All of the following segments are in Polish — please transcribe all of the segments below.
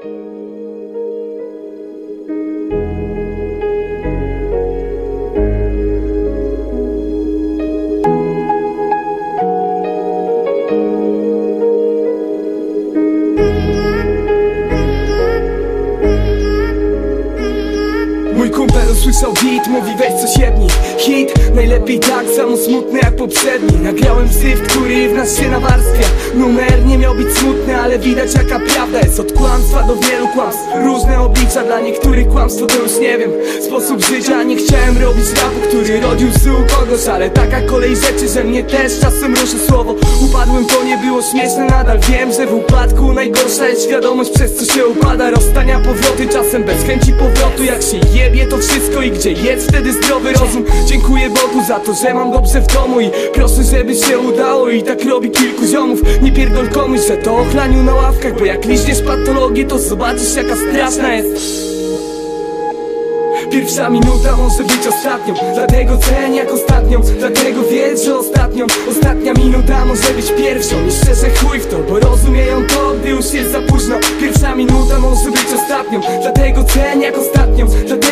Thank you. Hit Najlepiej tak samo smutny jak poprzedni. Nagrałem syf, który w nas się nawarstwia. Numer nie miał być smutny, ale widać jaka prawda jest. Od kłamstwa do wielu kłamstw. Różne oblicza, dla niektórych kłamstwo to już nie wiem. Sposób życia, nie chciałem robić rapu, który rodził u kogoś Ale taka kolej rzeczy, że mnie też czasem ruszy słowo. Upadłem, to nie było śmieszne, nadal wiem, że w upadku Jest świadomość, przez co się upada. Rozstania, powroty, czasem bez chęci powrotu. Jak się jebie to wszystko i gdzie jest wtedy zdrowy rozum? Dziękuję Bogu za to, że mam dobrze w domu I proszę, żeby się udało. I tak robi kilku ziomów. Nie pierdol komuś, że to ochlaniu na ławkach Bo jak liźniesz patologię, to zobaczysz jaka straszna jest Pierwsza minuta może być ostatnią Dlatego cenię jak ostatnią. Dlatego wiedz, że ostatnią. Ostatnia minuta może być pierwszą. I szczerze chuj w to, bo rozumieją to Gdy już jest za późno. Pierwsza minuta może być ostatnią. Dlatego cenię jak ostatnią. Dlatego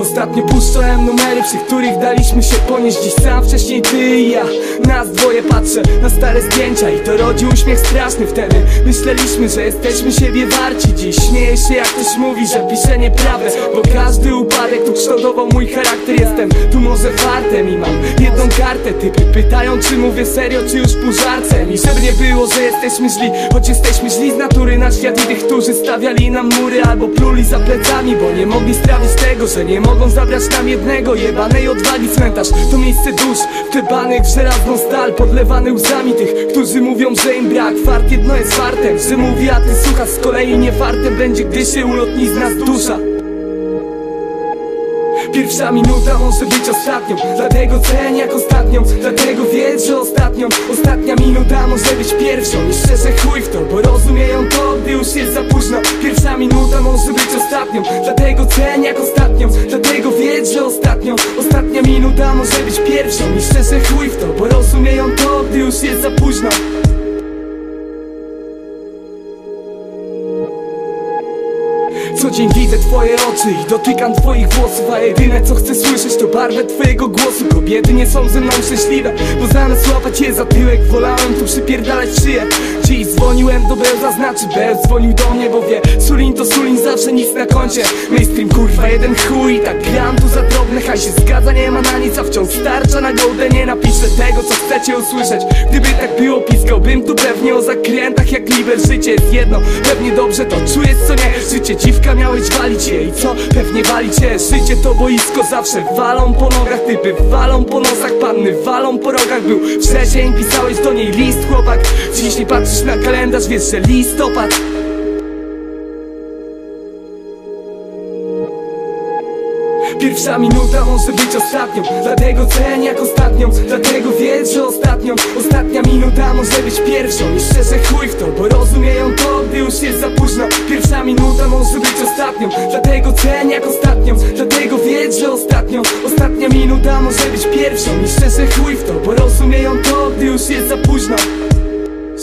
Ostatnio puszczałem numery, przy których daliśmy się ponieść. Dziś sam, wcześniej ty i ja. Nas dwoje patrzę na stare zdjęcia I to rodzi uśmiech straszny. Wtedy Myśleliśmy, że jesteśmy siebie warci. Dziś śmieję się jak ktoś mówi, że piszę nieprawdę Bo każdy upadek tu kształtował mój charakter. Jestem tu może fartem i mam jedną kartę. Typy pytają czy mówię serio, czy już pół żarcem I żeby nie było, że jesteśmy źli Choć jesteśmy źli z natury na świat I tych, którzy stawiali nam mury Albo pluli za plecami, bo nie mogli strawić tego, że nie mogą zabrać nam jednego Jebanej odwagi cmentarz. To miejsce dusz, wklepanych w żelazną stal Podlewany łzami tych, którzy mówią, że im brak Fart jedno jest fartem, że mówi, a ty słuchasz Z kolei nie fartem będzie, gdy się ulotni z nas dusza. Pierwsza minuta może być ostatnią Dlatego cenię jak ostatnią Dlatego wiedz, że ostatnią. Ostatnia minuta może być pierwszą I szczerze chuj w to, bo rozumieją to Gdy już jest za późno. Pierwsza minuta może być ostatnią Dlatego cenię jak ostatnią jest Dzień widzę twoje oczy i dotykam twoich włosów A jedyne co chcę słyszeć to barwę twojego głosu. Kobiety nie są ze mną szczęśliwe Bo zamiast łapać je za tyłek Wolałem tu przypierdalać szyję. Dziś dzwoniłem do Bełza, znaczy Bełz dzwonił do mnie Bo wie, Sulin to Sulin, zawsze nic na koncie. Mainstream kurwa jeden chuj tak gram tu za drobne Haj się zgadza, nie ma na nic, a wciąż starcza na goldę Nie napiszę tego co chcecie usłyszeć. Gdyby tak było, piskałbym tu pewnie o zakrętach Jak liber, życie jest jedno Pewnie dobrze to czujesz co nie Dziwka miałeś walić je i co? Pewnie walicie Życie to boisko zawsze. Walą po nogach Typy walą po nosach, panny walą po rogach. Był wrzesień, pisałeś do niej list chłopak. Dziś nie patrzysz na kalendarz, wiesz, że listopad Pierwsza minuta może być ostatnią. Dlatego cenię jak ostatnią Dlatego wiedz, że ostatnią. Ostatnia minuta może być pierwszą. I szczerze chuj w to, bo rozumieją to Gdy już jest za późno. Pierwsza minuta może być ostatnią. Dlatego cenię jak ostatnią Dlatego wiedz, że ostatnią. Ostatnia minuta może być pierwszą. I szczerze chuj w to, bo rozumieją to Gdy już jest za późno.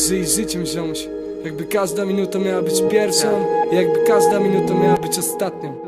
Żyj życiem ziomuś. Jakby każda minuta miała być pierwszą Jakby każda minuta miała być ostatnią